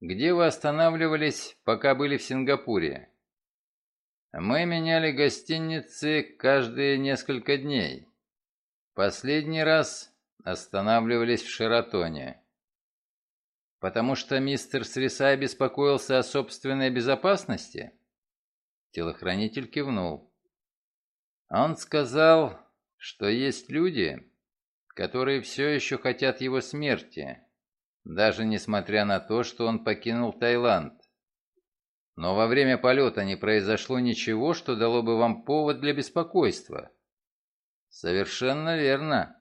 где вы останавливались, пока были в Сингапуре?» «Мы меняли гостиницы каждые несколько дней. Последний раз останавливались в Шератоне. Потому что мистер Срисай беспокоился о собственной безопасности?» Телохранитель кивнул. Он сказал, что есть люди, которые все еще хотят его смерти, даже несмотря на то, что он покинул Таиланд. Но во время полета не произошло ничего, что дало бы вам повод для беспокойства. Совершенно верно.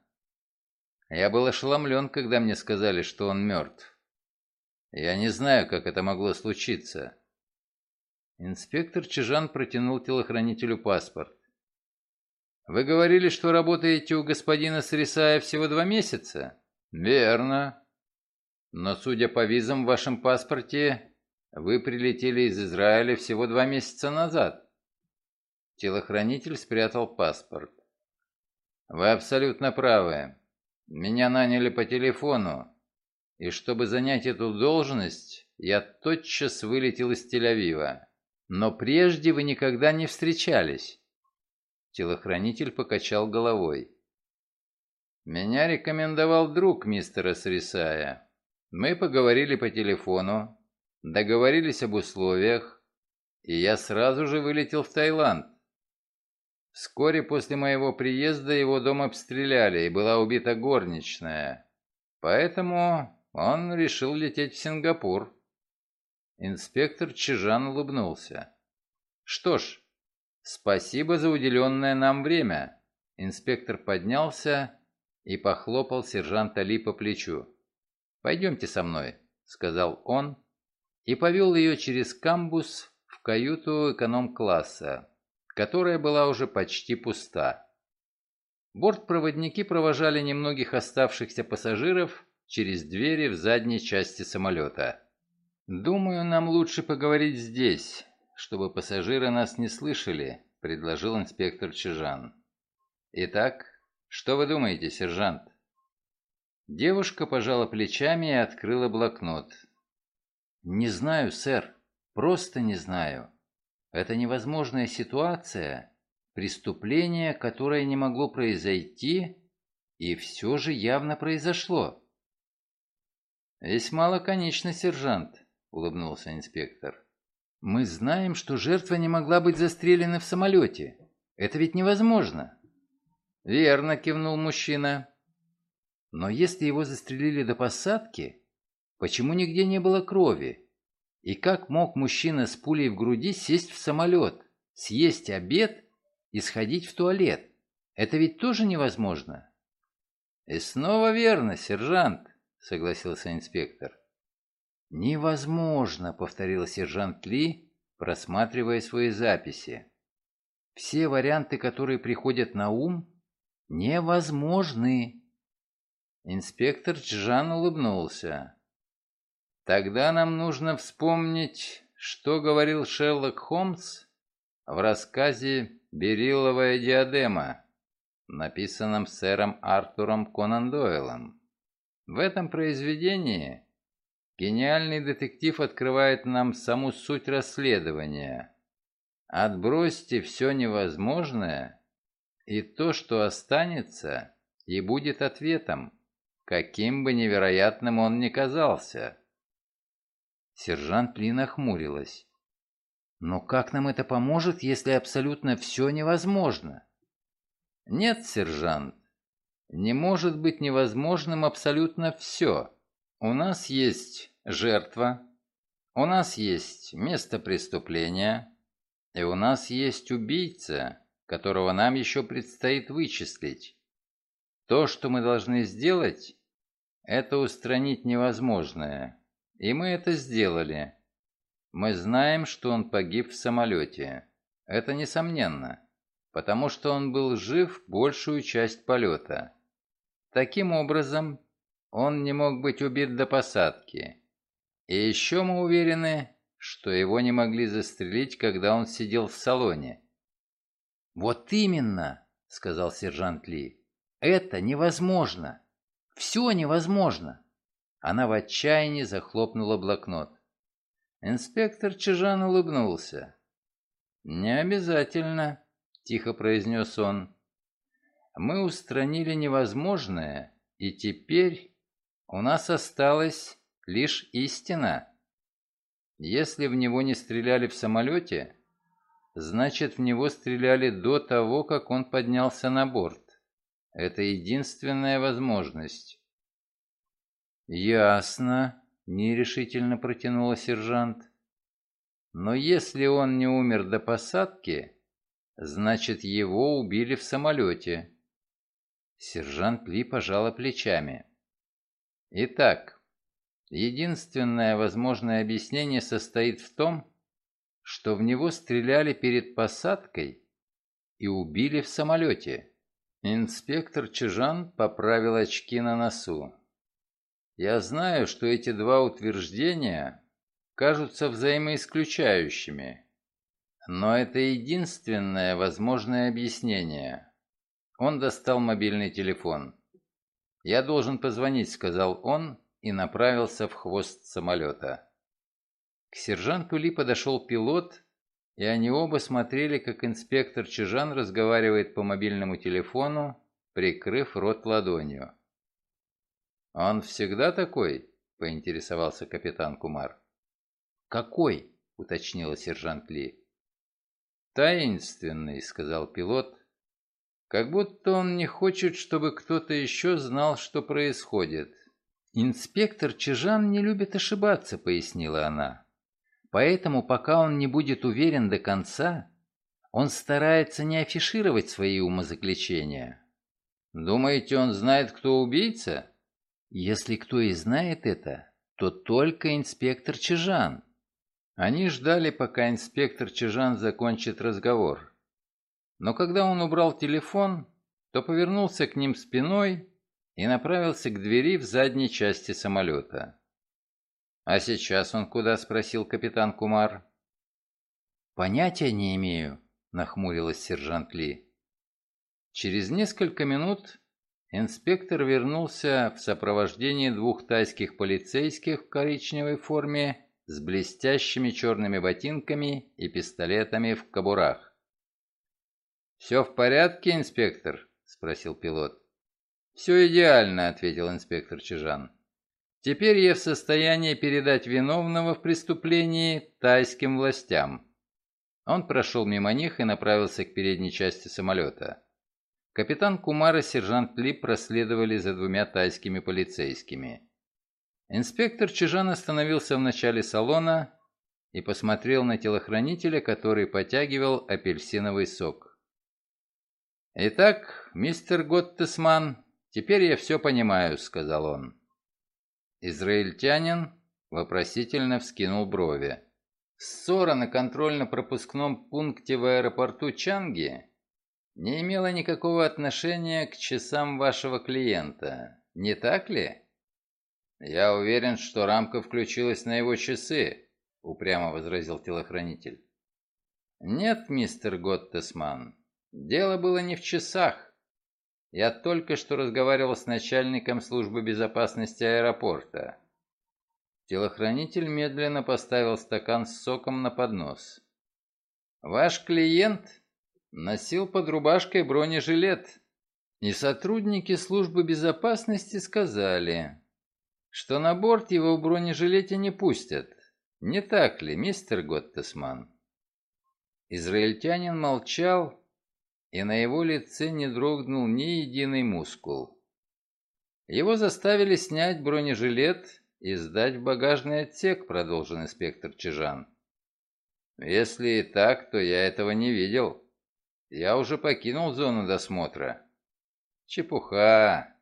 Я был ошеломлен, когда мне сказали, что он мертв. Я не знаю, как это могло случиться. Инспектор Чижан протянул телохранителю паспорт. «Вы говорили, что работаете у господина Срисая всего два месяца?» «Верно. Но, судя по визам в вашем паспорте, вы прилетели из Израиля всего два месяца назад». Телохранитель спрятал паспорт. «Вы абсолютно правы. Меня наняли по телефону, и чтобы занять эту должность, я тотчас вылетел из Тель-Авива. Но прежде вы никогда не встречались». Телохранитель покачал головой. «Меня рекомендовал друг мистера Срисая. Мы поговорили по телефону, договорились об условиях, и я сразу же вылетел в Таиланд. Вскоре после моего приезда его дом обстреляли, и была убита горничная. Поэтому он решил лететь в Сингапур. Инспектор Чижан улыбнулся. «Что ж, спасибо за уделенное нам время». Инспектор поднялся и похлопал сержанта Ли по плечу. «Пойдемте со мной», — сказал он, и повел ее через камбус в каюту эконом-класса, которая была уже почти пуста. Бортпроводники провожали немногих оставшихся пассажиров через двери в задней части самолета. «Думаю, нам лучше поговорить здесь, чтобы пассажиры нас не слышали», — предложил инспектор Чижан. «Итак, что вы думаете, сержант?» Девушка пожала плечами и открыла блокнот. «Не знаю, сэр, просто не знаю. Это невозможная ситуация, преступление, которое не могло произойти, и все же явно произошло». «Весьма лаконично, сержант», — улыбнулся инспектор. «Мы знаем, что жертва не могла быть застрелена в самолете. Это ведь невозможно». «Верно», — кивнул мужчина. «Но если его застрелили до посадки, почему нигде не было крови? И как мог мужчина с пулей в груди сесть в самолет, съесть обед и сходить в туалет? Это ведь тоже невозможно». «И снова верно, сержант», — согласился инспектор. «Невозможно», — повторил сержант Ли, просматривая свои записи. «Все варианты, которые приходят на ум, невозможны». Инспектор Джан улыбнулся. «Тогда нам нужно вспомнить, что говорил Шерлок Холмс в рассказе «Берилловая диадема», написанном сэром Артуром Конан Дойлом. В этом произведении Гениальный детектив открывает нам саму суть расследования. Отбросьте все невозможное, и то, что останется, и будет ответом, каким бы невероятным он ни казался. Сержант Ли нахмурилась. «Но как нам это поможет, если абсолютно все невозможно?» «Нет, сержант, не может быть невозможным абсолютно все. У нас есть жертва, у нас есть место преступления, и у нас есть убийца, которого нам еще предстоит вычислить. То, что мы должны сделать, это устранить невозможное. И мы это сделали. Мы знаем, что он погиб в самолете. Это несомненно, потому что он был жив большую часть полета. Таким образом, он не мог быть убит до посадки. И еще мы уверены, что его не могли застрелить, когда он сидел в салоне. «Вот именно», — сказал сержант Ли, — «это невозможно. Все невозможно». Она в отчаянии захлопнула блокнот. Инспектор Чижан улыбнулся. «Не обязательно», — тихо произнес он. «Мы устранили невозможное, и теперь у нас осталась лишь истина. Если в него не стреляли в самолете, значит, в него стреляли до того, как он поднялся на борт. Это единственная возможность». «Ясно», — нерешительно протянула сержант. «Но если он не умер до посадки, значит, его убили в самолете». Сержант Ли пожала плечами. «Итак, единственное возможное объяснение состоит в том, что в него стреляли перед посадкой и убили в самолете». Инспектор Чижан поправил очки на носу. Я знаю, что эти два утверждения кажутся взаимоисключающими, но это единственное возможное объяснение. Он достал мобильный телефон. «Я должен позвонить», — сказал он и направился в хвост самолета. К сержанту Ли подошел пилот, и они оба смотрели, как инспектор Чижан разговаривает по мобильному телефону, прикрыв рот ладонью. «Он всегда такой?» — поинтересовался капитан Кумар. «Какой?» — уточнила сержант Ли. «Таинственный», — сказал пилот. «Как будто он не хочет, чтобы кто-то еще знал, что происходит». «Инспектор Чижан не любит ошибаться», — пояснила она. «Поэтому, пока он не будет уверен до конца, он старается не афишировать свои умозаключения». «Думаете, он знает, кто убийца?» Если кто и знает это, то только инспектор Чижан. Они ждали, пока инспектор Чижан закончит разговор. Но когда он убрал телефон, то повернулся к ним спиной и направился к двери в задней части самолета. «А сейчас он куда?» – спросил капитан Кумар. «Понятия не имею», – нахмурилась сержант Ли. Через несколько минут Инспектор вернулся в сопровождении двух тайских полицейских в коричневой форме с блестящими черными ботинками и пистолетами в кобурах. «Все в порядке, инспектор?» – спросил пилот. «Все идеально», – ответил инспектор Чижан. «Теперь я в состоянии передать виновного в преступлении тайским властям». Он прошел мимо них и направился к передней части самолета. Капитан Кумар и сержант Ли проследовали за двумя тайскими полицейскими. Инспектор Чижан остановился в начале салона и посмотрел на телохранителя, который потягивал апельсиновый сок. «Итак, мистер Готтесман, теперь я все понимаю», — сказал он. Израильтянин вопросительно вскинул брови. Ссора на контрольно-пропускном пункте в аэропорту Чанги не имело никакого отношения к часам вашего клиента, не так ли? Я уверен, что рамка включилась на его часы, упрямо возразил телохранитель. Нет, мистер Готтесман, дело было не в часах. Я только что разговаривал с начальником службы безопасности аэропорта. Телохранитель медленно поставил стакан с соком на поднос. Ваш клиент Носил под рубашкой бронежилет. И сотрудники службы безопасности сказали, что на борт его в бронежилете не пустят. Не так ли, мистер Готтесман? Израильтянин молчал, и на его лице не дрогнул ни единый мускул. Его заставили снять бронежилет и сдать в багажный отсек, продолжил инспектор Чижан. Если и так, то я этого не видел. Я уже покинул зону досмотра. Чепуха.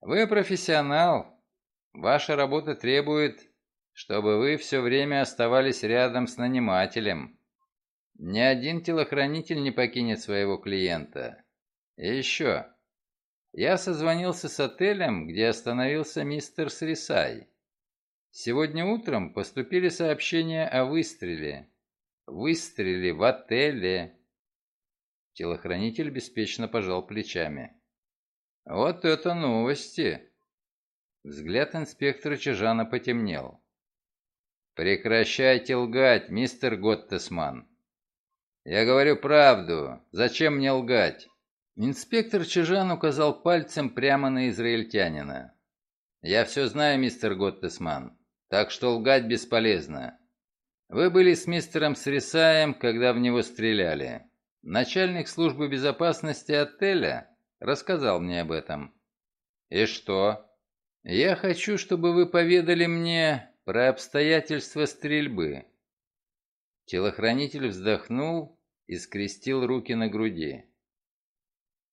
Вы профессионал. Ваша работа требует, чтобы вы все время оставались рядом с нанимателем. Ни один телохранитель не покинет своего клиента. И еще. Я созвонился с отелем, где остановился мистер Срисай. Сегодня утром поступили сообщения о выстреле. Выстреле в отеле. Телохранитель беспечно пожал плечами. «Вот это новости!» Взгляд инспектора Чижана потемнел. «Прекращайте лгать, мистер Готтесман!» «Я говорю правду. Зачем мне лгать?» Инспектор Чижан указал пальцем прямо на израильтянина. «Я все знаю, мистер Готтесман, так что лгать бесполезно. Вы были с мистером Срисаем, когда в него стреляли. Начальник службы безопасности отеля рассказал мне об этом. И что? Я хочу, чтобы вы поведали мне про обстоятельства стрельбы. Телохранитель вздохнул и скрестил руки на груди.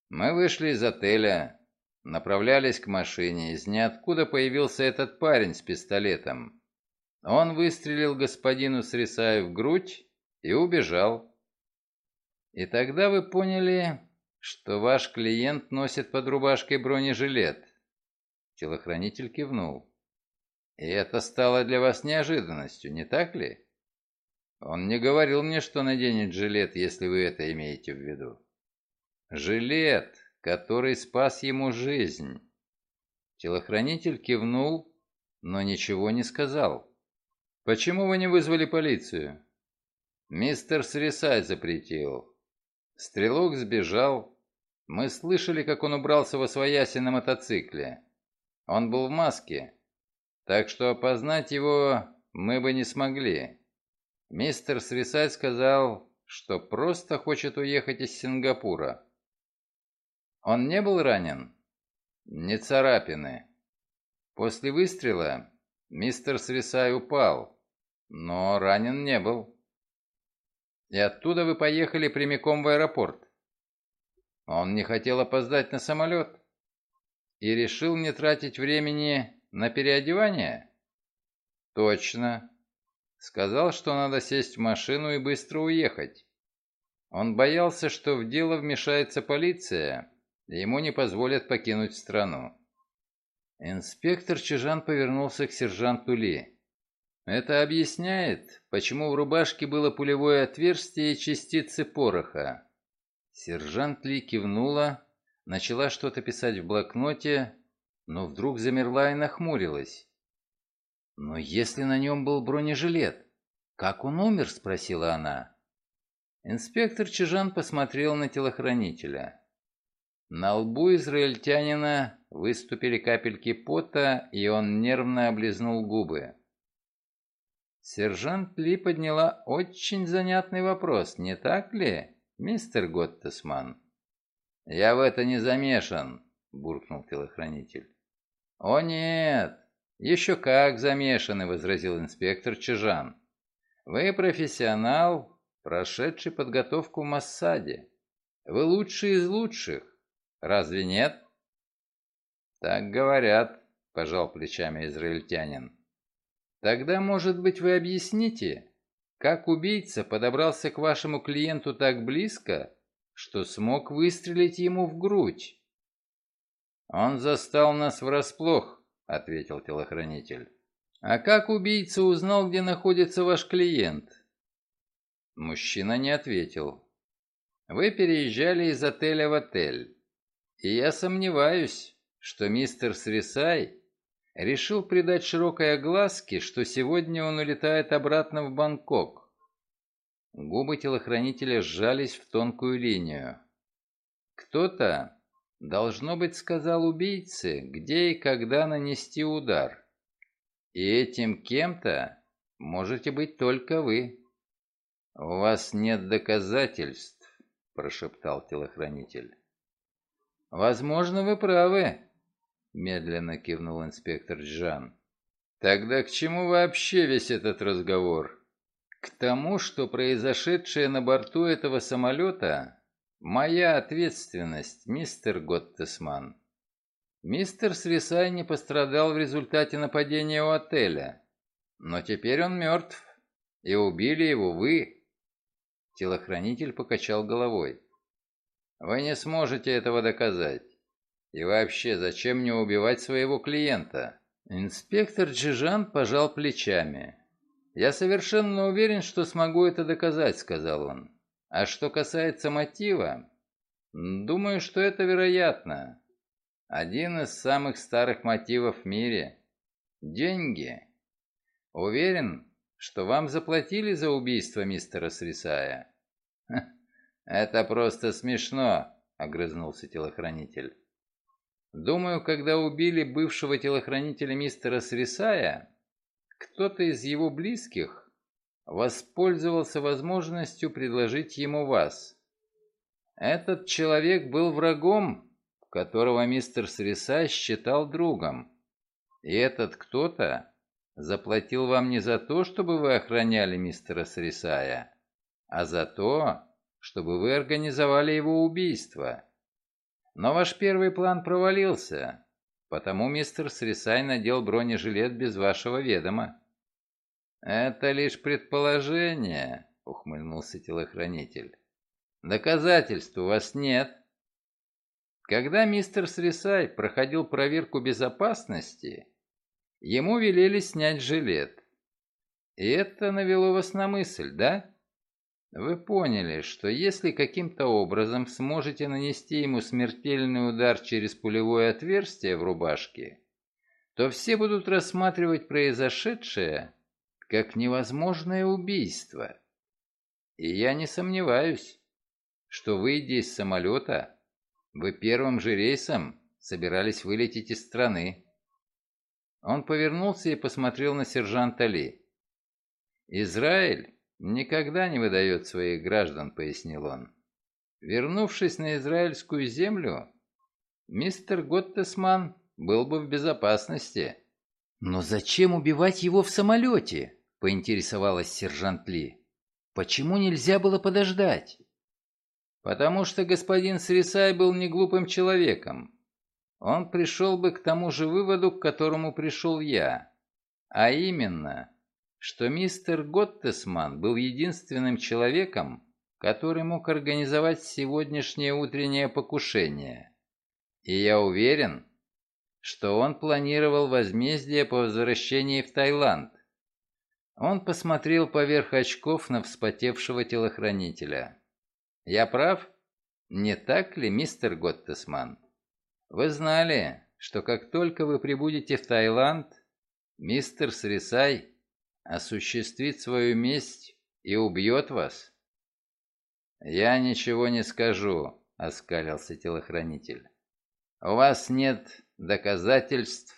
Мы вышли из отеля, направлялись к машине. Из ниоткуда появился этот парень с пистолетом. Он выстрелил господину Срисаю в грудь и убежал. И тогда вы поняли, что ваш клиент носит под рубашкой бронежилет. Телохранитель кивнул. И это стало для вас неожиданностью, не так ли? Он не говорил мне, что наденет жилет, если вы это имеете в виду. Жилет, который спас ему жизнь. Телохранитель кивнул, но ничего не сказал. «Почему вы не вызвали полицию?» «Мистер Срисай запретил. Стрелок сбежал. Мы слышали, как он убрался во свояси на мотоцикле. Он был в маске, так что опознать его мы бы не смогли. Мистер Срисай сказал, что просто хочет уехать из Сингапура. Он не был ранен? Не царапины. После выстрела мистер Свисай упал, но ранен не был. И оттуда вы поехали прямиком в аэропорт. Он не хотел опоздать на самолет и решил не тратить времени на переодевание? Точно. Сказал, что надо сесть в машину и быстро уехать. Он боялся, что в дело вмешается полиция, и ему не позволят покинуть страну. Инспектор Чижан повернулся к сержанту Ли. Это объясняет, почему в рубашке было пулевое отверстие и частицы пороха. Сержант Ли кивнула, начала что-то писать в блокноте, но вдруг замерла и нахмурилась. «Но если на нем был бронежилет, как он умер?» – спросила она. Инспектор Чижан посмотрел на телохранителя. На лбу израильтянина выступили капельки пота, и он нервно облизнул губы. Сержант Ли подняла очень занятный вопрос, не так ли, мистер Готтесман? «Я в это не замешан», — буркнул телохранитель. «О нет, еще как замешаны», — возразил инспектор Чижан. «Вы профессионал, прошедший подготовку в Массаде. Вы лучший из лучших. Разве нет?» «Так говорят», — пожал плечами израильтянин. «Тогда, может быть, вы объясните, как убийца подобрался к вашему клиенту так близко, что смог выстрелить ему в грудь?» «Он застал нас врасплох», — ответил телохранитель. «А как убийца узнал, где находится ваш клиент?» Мужчина не ответил. «Вы переезжали из отеля в отель. И я сомневаюсь, что мистер Срисай решил придать широкой огласке, что сегодня он улетает обратно в Бангкок. Губы телохранителя сжались в тонкую линию. Кто-то, должно быть, сказал убийце, где и когда нанести удар. И этим кем-то можете быть только вы. «У вас нет доказательств», – прошептал телохранитель. «Возможно, вы правы», — медленно кивнул инспектор Джан. «Тогда к чему вообще весь этот разговор?» «К тому, что произошедшее на борту этого самолета — моя ответственность, мистер Готтесман. Мистер Свисай не пострадал в результате нападения у отеля, но теперь он мертв, и убили его вы». Телохранитель покачал головой. Вы не сможете этого доказать. И вообще, зачем мне убивать своего клиента? Инспектор Джижан пожал плечами. «Я совершенно уверен, что смогу это доказать», — сказал он. «А что касается мотива, думаю, что это вероятно. Один из самых старых мотивов в мире. Деньги. Уверен, что вам заплатили за убийство мистера Срисая?» «Это просто смешно», — огрызнулся телохранитель. «Думаю, когда убили бывшего телохранителя мистера Срисая, кто-то из его близких воспользовался возможностью предложить ему вас. Этот человек был врагом, которого мистер Срисай считал другом. И этот кто-то заплатил вам не за то, чтобы вы охраняли мистера Срисая, а за то, чтобы вы организовали его убийство. Но ваш первый план провалился, потому мистер Срисай надел бронежилет без вашего ведома. «Это лишь предположение», — ухмыльнулся телохранитель. «Доказательств у вас нет». Когда мистер Срисай проходил проверку безопасности, ему велели снять жилет. И это навело вас на мысль, да? Вы поняли, что если каким-то образом сможете нанести ему смертельный удар через пулевое отверстие в рубашке, то все будут рассматривать произошедшее как невозможное убийство. И я не сомневаюсь, что, выйдя из самолета, вы первым же рейсом собирались вылететь из страны. Он повернулся и посмотрел на сержанта Ли. «Израиль никогда не выдает своих граждан», — пояснил он. «Вернувшись на израильскую землю, мистер Готтесман был бы в безопасности». «Но зачем убивать его в самолете?» — поинтересовалась сержант Ли. «Почему нельзя было подождать?» «Потому что господин Срисай был не глупым человеком. Он пришел бы к тому же выводу, к которому пришел я. А именно, что мистер Готтесман был единственным человеком, который мог организовать сегодняшнее утреннее покушение. И я уверен, что он планировал возмездие по возвращении в Таиланд. Он посмотрел поверх очков на вспотевшего телохранителя. «Я прав? Не так ли, мистер Готтесман? Вы знали, что как только вы прибудете в Таиланд, мистер Срисай осуществит свою месть и убьет вас?» «Я ничего не скажу», — оскалился телохранитель. «У вас нет доказательств,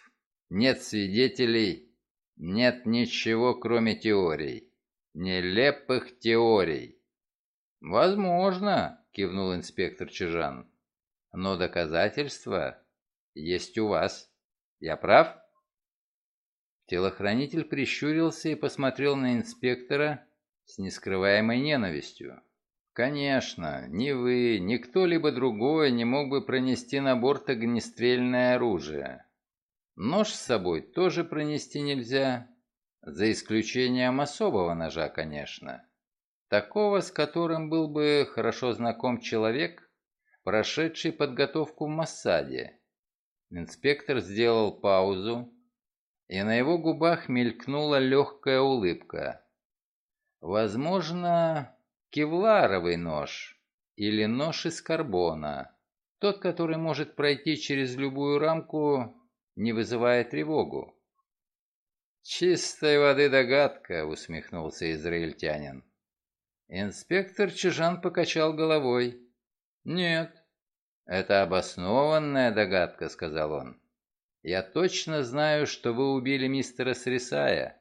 нет свидетелей, нет ничего, кроме теорий. Нелепых теорий». «Возможно», — кивнул инспектор Чижан. «Но доказательства есть у вас. Я прав?» Телохранитель прищурился и посмотрел на инспектора с нескрываемой ненавистью. «Конечно, ни вы, ни кто-либо другой не мог бы пронести на борт огнестрельное оружие. Нож с собой тоже пронести нельзя, за исключением особого ножа, конечно. Такого, с которым был бы хорошо знаком человек, прошедший подготовку в Массаде. Инспектор сделал паузу, и на его губах мелькнула легкая улыбка. Возможно, кевларовый нож или нож из карбона, тот, который может пройти через любую рамку, не вызывая тревогу. «Чистой воды догадка», — усмехнулся израильтянин. Инспектор Чижан покачал головой. «Нет, это обоснованная догадка», — сказал он. Я точно знаю, что вы убили мистера Срисая,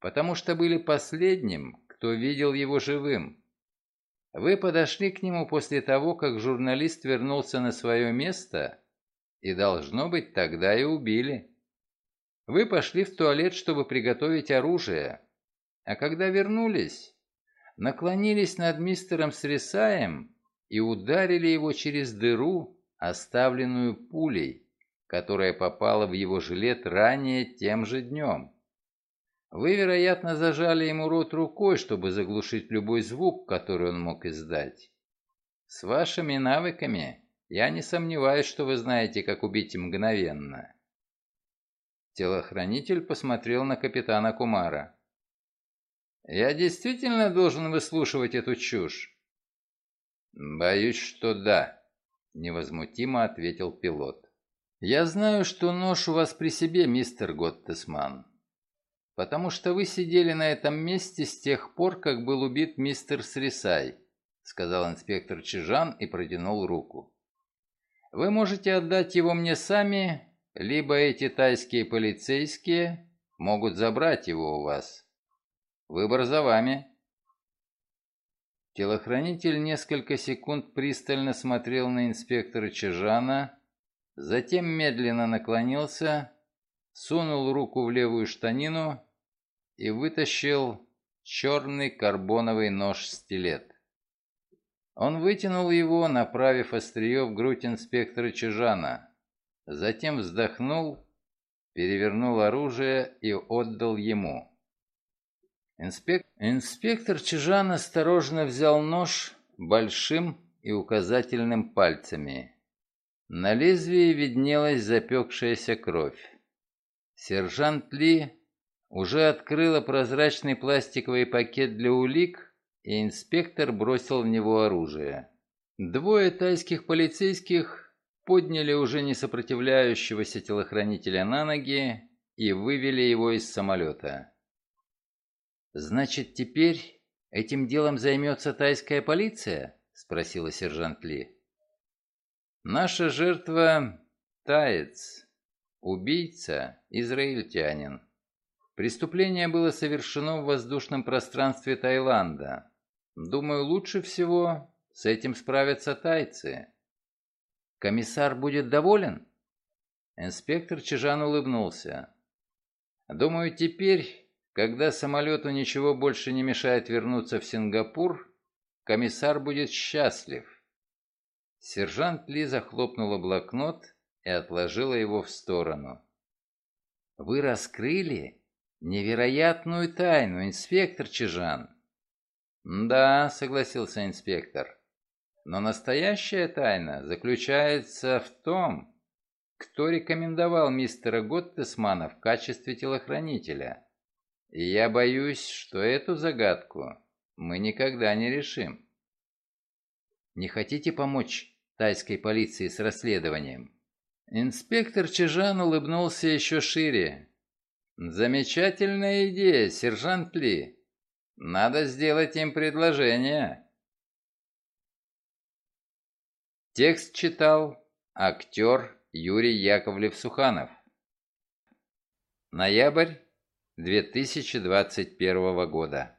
потому что были последним, кто видел его живым. Вы подошли к нему после того, как журналист вернулся на свое место, и, должно быть, тогда и убили. Вы пошли в туалет, чтобы приготовить оружие, а когда вернулись, наклонились над мистером Срисаем и ударили его через дыру, оставленную пулей которая попала в его жилет ранее тем же днем. Вы, вероятно, зажали ему рот рукой, чтобы заглушить любой звук, который он мог издать. С вашими навыками я не сомневаюсь, что вы знаете, как убить мгновенно. Телохранитель посмотрел на капитана Кумара. «Я действительно должен выслушивать эту чушь?» «Боюсь, что да», — невозмутимо ответил пилот. «Я знаю, что нож у вас при себе, мистер Готтесман. потому что вы сидели на этом месте с тех пор, как был убит мистер Срисай», сказал инспектор Чижан и протянул руку. «Вы можете отдать его мне сами, либо эти тайские полицейские могут забрать его у вас. Выбор за вами». Телохранитель несколько секунд пристально смотрел на инспектора Чижана, затем медленно наклонился, сунул руку в левую штанину и вытащил черный карбоновый нож-стилет. Он вытянул его, направив острие в грудь инспектора Чижана, затем вздохнул, перевернул оружие и отдал ему. Инспек... Инспектор Чижан осторожно взял нож большим и указательным пальцами. На лезвии виднелась запекшаяся кровь. Сержант Ли уже открыла прозрачный пластиковый пакет для улик, и инспектор бросил в него оружие. Двое тайских полицейских подняли уже не сопротивляющегося телохранителя на ноги и вывели его из самолета. «Значит, теперь этим делом займется тайская полиция?» — спросила сержант Ли. «Наша жертва — таец, убийца, израильтянин. Преступление было совершено в воздушном пространстве Таиланда. Думаю, лучше всего с этим справятся тайцы. Комиссар будет доволен? Инспектор Чижан улыбнулся. Думаю, теперь, когда самолету ничего больше не мешает вернуться в Сингапур, комиссар будет счастлив. Сержант Ли захлопнула блокнот и отложила его в сторону. «Вы раскрыли Невероятную тайну, инспектор Чижан. Да, согласился инспектор. Но настоящая тайна заключается в том, кто рекомендовал мистера Готтесмана в качестве телохранителя. И я боюсь, что эту загадку мы никогда не решим. Не хотите помочь тайской полиции с расследованием? Инспектор Чижан улыбнулся еще шире. «Замечательная идея, сержант Ли. Надо сделать им предложение». Текст читал актер Юрий Яковлев-Суханов. Ноябрь 2021 года.